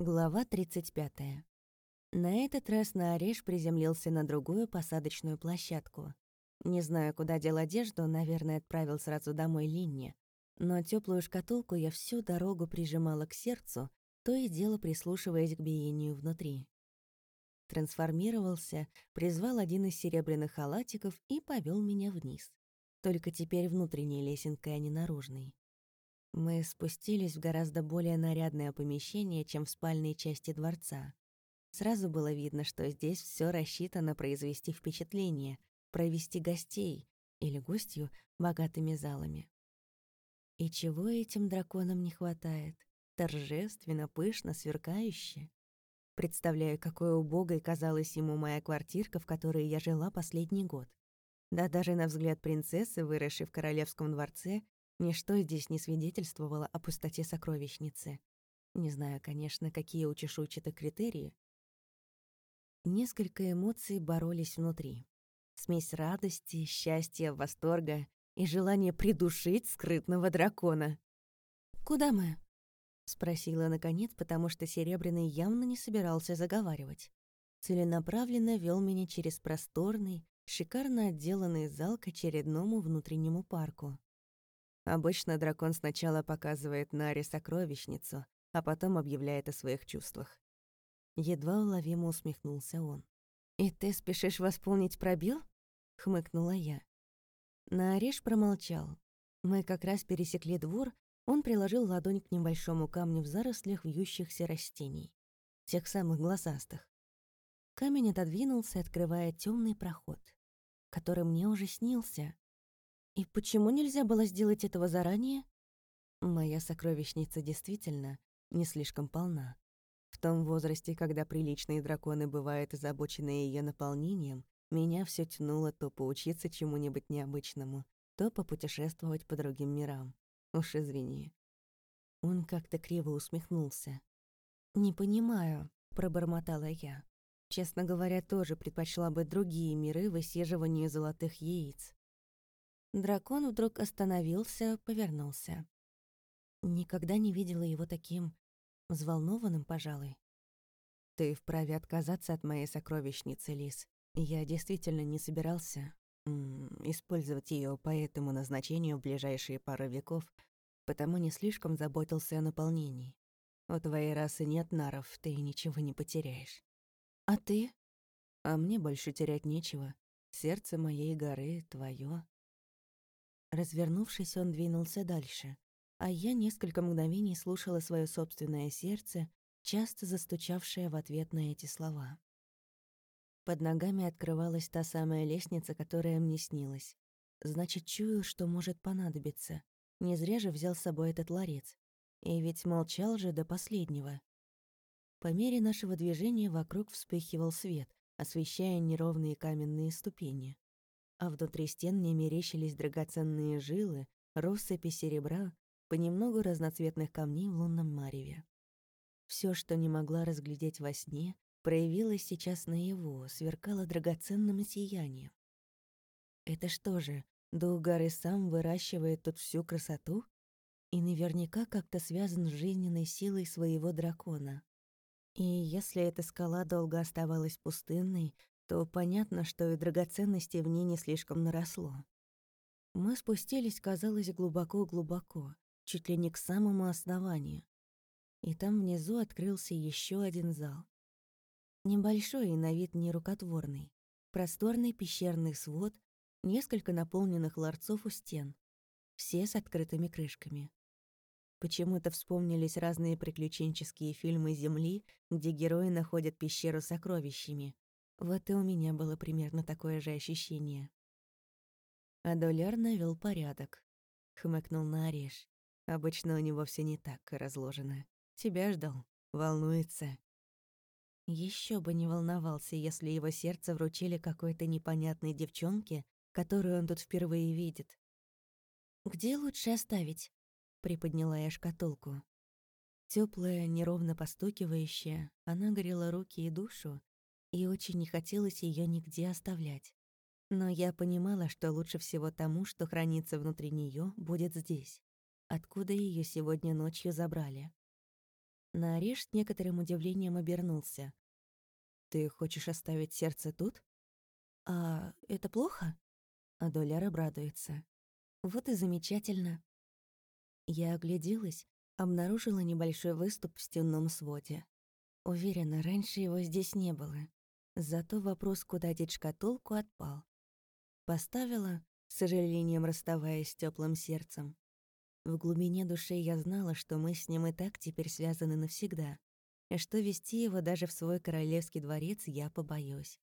Глава 35. На этот раз на Ореш приземлился на другую посадочную площадку. Не знаю, куда дел одежду, наверное, отправил сразу домой Линне. Но теплую шкатулку я всю дорогу прижимала к сердцу, то и дело прислушиваясь к биению внутри. Трансформировался, призвал один из серебряных халатиков и повел меня вниз. Только теперь внутренней лесенкой, а не наружной. Мы спустились в гораздо более нарядное помещение, чем в спальной части дворца. Сразу было видно, что здесь все рассчитано произвести впечатление, провести гостей или гостью богатыми залами. И чего этим драконам не хватает? Торжественно, пышно, сверкающе. Представляю, какой убогой казалась ему моя квартирка, в которой я жила последний год. Да даже на взгляд принцессы, выросшей в королевском дворце, Ничто здесь не свидетельствовало о пустоте сокровищницы. Не знаю, конечно, какие у чешуйчатых критерии. Несколько эмоций боролись внутри. Смесь радости, счастья, восторга и желание придушить скрытного дракона. «Куда мы?» — спросила наконец, потому что Серебряный явно не собирался заговаривать. Целенаправленно вел меня через просторный, шикарно отделанный зал к очередному внутреннему парку. Обычно дракон сначала показывает Наре сокровищницу, а потом объявляет о своих чувствах. Едва уловимо усмехнулся он. «И ты спешишь восполнить пробел?» — хмыкнула я. Нареш промолчал. Мы как раз пересекли двор, он приложил ладонь к небольшому камню в зарослях вьющихся растений. Тех самых глазастых. Камень отодвинулся, открывая темный проход, который мне уже снился. И почему нельзя было сделать этого заранее? Моя сокровищница действительно не слишком полна. В том возрасте, когда приличные драконы бывают озабочены ее наполнением, меня все тянуло то поучиться чему-нибудь необычному, то попутешествовать по другим мирам. Уж извини. Он как-то криво усмехнулся. «Не понимаю», — пробормотала я. Честно говоря, тоже предпочла бы другие миры высиживанию золотых яиц. Дракон вдруг остановился, повернулся. Никогда не видела его таким взволнованным, пожалуй. «Ты вправе отказаться от моей сокровищницы, Лис. Я действительно не собирался использовать ее по этому назначению в ближайшие пару веков, потому не слишком заботился о наполнении. У твоей расы нет наров, ты ничего не потеряешь. А ты? А мне больше терять нечего. Сердце моей горы — твое. Развернувшись, он двинулся дальше, а я несколько мгновений слушала свое собственное сердце, часто застучавшее в ответ на эти слова. Под ногами открывалась та самая лестница, которая мне снилась. Значит, чую, что может понадобиться. Не зря же взял с собой этот ларец. И ведь молчал же до последнего. По мере нашего движения вокруг вспыхивал свет, освещая неровные каменные ступени а внутри стен мне мерещились драгоценные жилы, россыпи серебра, понемногу разноцветных камней в лунном мареве. Все, что не могла разглядеть во сне, проявилось сейчас наяву, сверкало драгоценным сиянием. Это что же, Дугар и сам выращивает тут всю красоту? И наверняка как-то связан с жизненной силой своего дракона. И если эта скала долго оставалась пустынной, то понятно, что и драгоценности в ней не слишком наросло. Мы спустились, казалось, глубоко-глубоко, чуть ли не к самому основанию. И там внизу открылся еще один зал. Небольшой и на вид нерукотворный. Просторный пещерный свод, несколько наполненных ларцов у стен. Все с открытыми крышками. Почему-то вспомнились разные приключенческие фильмы Земли, где герои находят пещеру с сокровищами, вот и у меня было примерно такое же ощущение. Адоляр навел порядок. Хмыкнул на ореш. Обычно у него все не так разложено. Тебя ждал. Волнуется. Еще бы не волновался, если его сердце вручили какой-то непонятной девчонке, которую он тут впервые видит. «Где лучше оставить?» — приподняла я шкатулку. Теплая, неровно постукивающая, она горела руки и душу, и очень не хотелось ее нигде оставлять. Но я понимала, что лучше всего тому, что хранится внутри нее, будет здесь, откуда ее сегодня ночью забрали. Нарежь с некоторым удивлением обернулся. «Ты хочешь оставить сердце тут?» «А это плохо?» А Доляр обрадуется. «Вот и замечательно». Я огляделась, обнаружила небольшой выступ в стенном своде. Уверена, раньше его здесь не было. Зато вопрос, куда деть шкатулку, отпал. Поставила, с сожалением расставаясь с теплым сердцем. В глубине души я знала, что мы с ним и так теперь связаны навсегда, и что вести его даже в свой королевский дворец я побоюсь.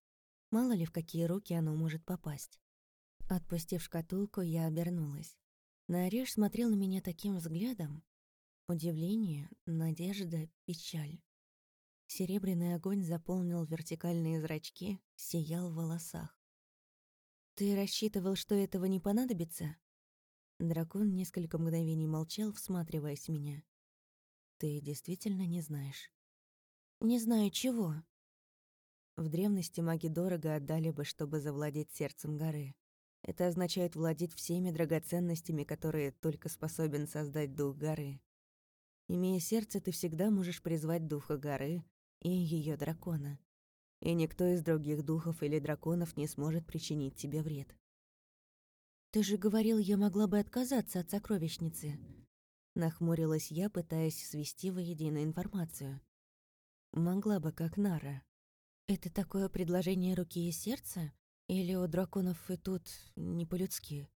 Мало ли, в какие руки оно может попасть. Отпустив шкатулку, я обернулась. Нареж смотрел на меня таким взглядом. Удивление, надежда, печаль. Серебряный огонь заполнил вертикальные зрачки, сиял в волосах. «Ты рассчитывал, что этого не понадобится?» Дракон несколько мгновений молчал, всматриваясь в меня. «Ты действительно не знаешь?» «Не знаю чего». В древности маги дорого отдали бы, чтобы завладеть сердцем горы. Это означает владеть всеми драгоценностями, которые только способен создать дух горы. Имея сердце, ты всегда можешь призвать духа горы и ее дракона. И никто из других духов или драконов не сможет причинить тебе вред. «Ты же говорил, я могла бы отказаться от сокровищницы». Нахмурилась я, пытаясь свести воедино информацию. «Могла бы, как Нара. Это такое предложение руки и сердца? Или у драконов и тут не по-людски?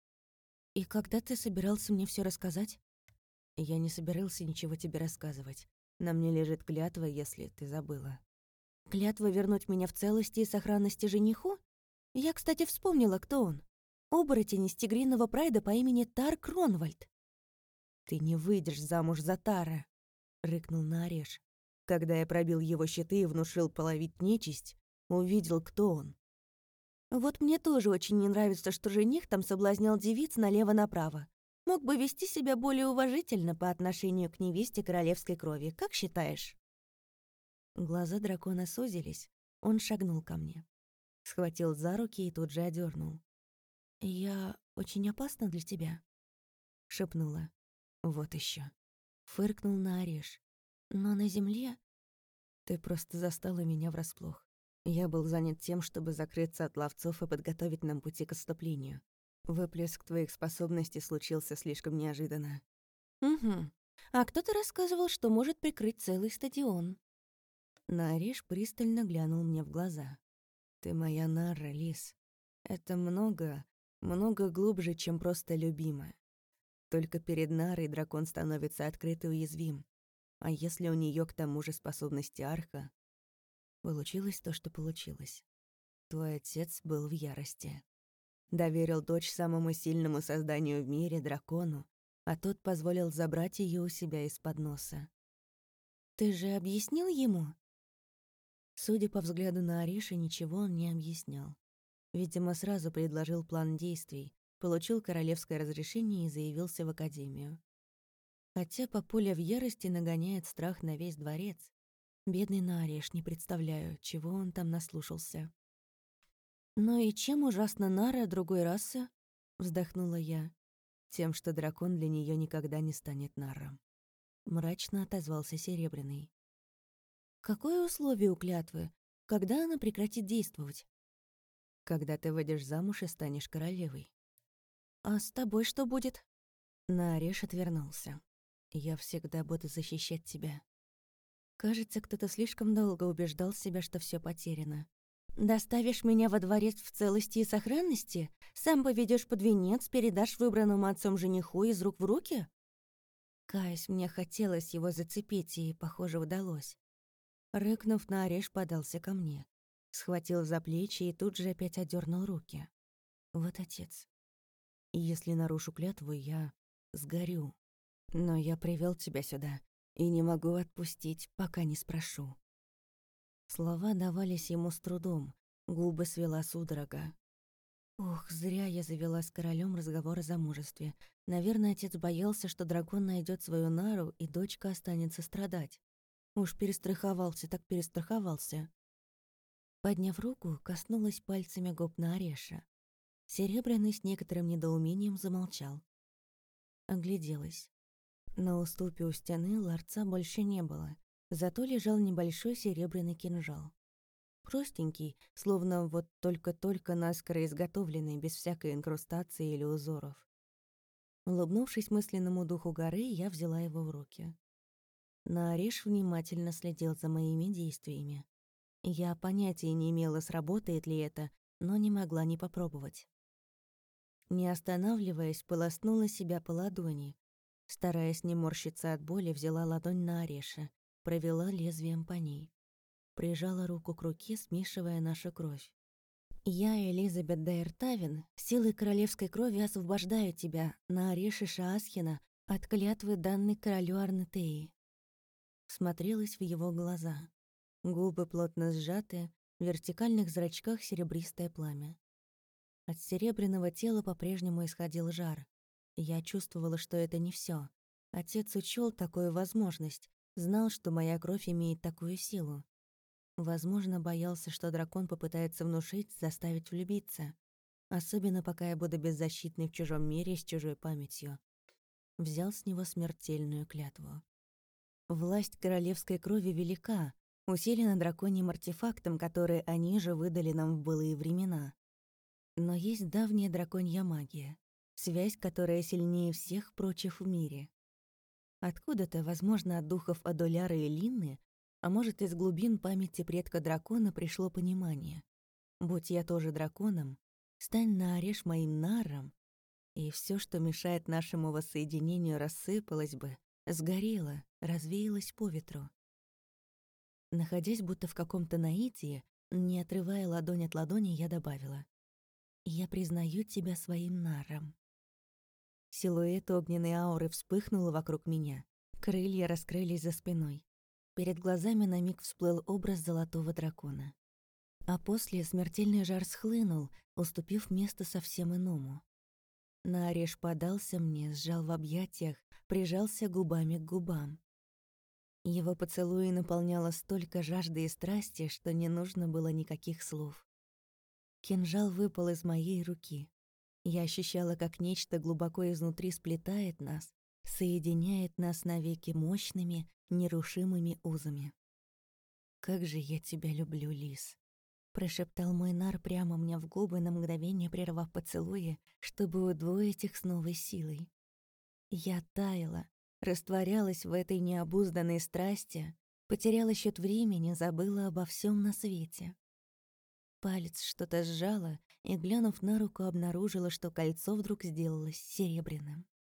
И когда ты собирался мне все рассказать?» «Я не собирался ничего тебе рассказывать. На мне лежит клятва, если ты забыла». «Клятва вернуть меня в целости и сохранности жениху? Я, кстати, вспомнила, кто он. Оборотень из тигриного прайда по имени Тар Кронвальд. «Ты не выйдешь замуж за Тара», — рыкнул Нареш. Когда я пробил его щиты и внушил половить нечисть, увидел, кто он. «Вот мне тоже очень не нравится, что жених там соблазнял девиц налево-направо. Мог бы вести себя более уважительно по отношению к невесте королевской крови, как считаешь?» Глаза дракона сузились. Он шагнул ко мне. Схватил за руки и тут же одернул. «Я очень опасна для тебя?» — шепнула. «Вот еще. Фыркнул на ореш. «Но на земле...» «Ты просто застала меня врасплох. Я был занят тем, чтобы закрыться от ловцов и подготовить нам пути к отступлению. Выплеск твоих способностей случился слишком неожиданно». «Угу. А кто-то рассказывал, что может прикрыть целый стадион». Нариш пристально глянул мне в глаза. «Ты моя Нара, Лис. Это много, много глубже, чем просто любимая. Только перед Нарой дракон становится открыт и уязвим. А если у нее к тому же способности арха? Получилось то, что получилось. Твой отец был в ярости. Доверил дочь самому сильному созданию в мире, дракону, а тот позволил забрать ее у себя из-под носа. «Ты же объяснил ему?» Судя по взгляду на Ариша, ничего он не объяснял. Видимо, сразу предложил план действий, получил королевское разрешение и заявился в академию. Хотя Папуля в ярости нагоняет страх на весь дворец. Бедный Нариш, не представляю, чего он там наслушался. «Ну и чем ужасно Нара другой расы?» — вздохнула я. «Тем, что дракон для нее никогда не станет Наром». Мрачно отозвался Серебряный. «Какое условие у клятвы? Когда она прекратит действовать?» когда ты выйдешь замуж и станешь королевой. А с тобой что будет? Нареш отвернулся. Я всегда буду защищать тебя. Кажется, кто-то слишком долго убеждал себя, что все потеряно. Доставишь меня во дворец в целости и сохранности? Сам поведешь под венец, передашь выбранному отцом жениху из рук в руки? Каюсь, мне хотелось его зацепить, и, похоже, удалось. Рыкнув на ореш, подался ко мне схватил за плечи и тут же опять одернул руки. Вот отец. Если нарушу клятву, я сгорю. Но я привел тебя сюда и не могу отпустить, пока не спрошу. Слова давались ему с трудом, губы свела судорога. Ох, зря я завела с королем разговор о замужестве. Наверное, отец боялся, что дракон найдет свою нару, и дочка останется страдать. Уж перестраховался, так перестраховался. Подняв руку, коснулась пальцами губ на Ореша. Серебряный с некоторым недоумением замолчал. Огляделась. На уступе у стены ларца больше не было. Зато лежал небольшой серебряный кинжал. Простенький, словно вот только-только наскоро изготовленный, без всякой инкрустации или узоров. Улыбнувшись мысленному духу горы, я взяла его в руки. Нариш внимательно следил за моими действиями. Я понятия не имела, сработает ли это, но не могла не попробовать. Не останавливаясь, полоснула себя по ладони. Стараясь не морщиться от боли, взяла ладонь на Ореша, провела лезвием по ней. Прижала руку к руке, смешивая нашу кровь. «Я, Элизабет Дейртавин, силой королевской крови освобождаю тебя, на Ореше Шаасхина, от клятвы, данной королю Арнетеи». Смотрелась в его глаза. Губы плотно сжаты, в вертикальных зрачках серебристое пламя. От серебряного тела по-прежнему исходил жар. Я чувствовала, что это не все. Отец учел такую возможность, знал, что моя кровь имеет такую силу. Возможно, боялся, что дракон попытается внушить, заставить влюбиться. Особенно, пока я буду беззащитной в чужом мире с чужой памятью. Взял с него смертельную клятву. Власть королевской крови велика, усилена драконьим артефактом, который они же выдали нам в былые времена. Но есть давняя драконья магия, связь, которая сильнее всех прочих в мире. Откуда-то, возможно, от духов Адоляры и Линны, а может, из глубин памяти предка дракона пришло понимание. Будь я тоже драконом, стань на ореш моим наром, и все, что мешает нашему воссоединению, рассыпалось бы, сгорело, развеялось по ветру. Находясь будто в каком-то наитии, не отрывая ладонь от ладони, я добавила. «Я признаю тебя своим наром». Силуэт огненной ауры вспыхнул вокруг меня. Крылья раскрылись за спиной. Перед глазами на миг всплыл образ золотого дракона. А после смертельный жар схлынул, уступив место совсем иному. Нареш подался мне, сжал в объятиях, прижался губами к губам. Его поцелуи наполняло столько жажды и страсти, что не нужно было никаких слов. Кинжал выпал из моей руки. Я ощущала, как нечто глубоко изнутри сплетает нас, соединяет нас навеки мощными, нерушимыми узами. «Как же я тебя люблю, Лис!» — прошептал мой нар прямо мне в губы на мгновение, прервав поцелуи, чтобы удвоить их с новой силой. Я таяла, растворялась в этой необузданной страсти, потеряла счет времени, забыла обо всем на свете. Палец что-то сжало, и, глянув на руку, обнаружила, что кольцо вдруг сделалось серебряным.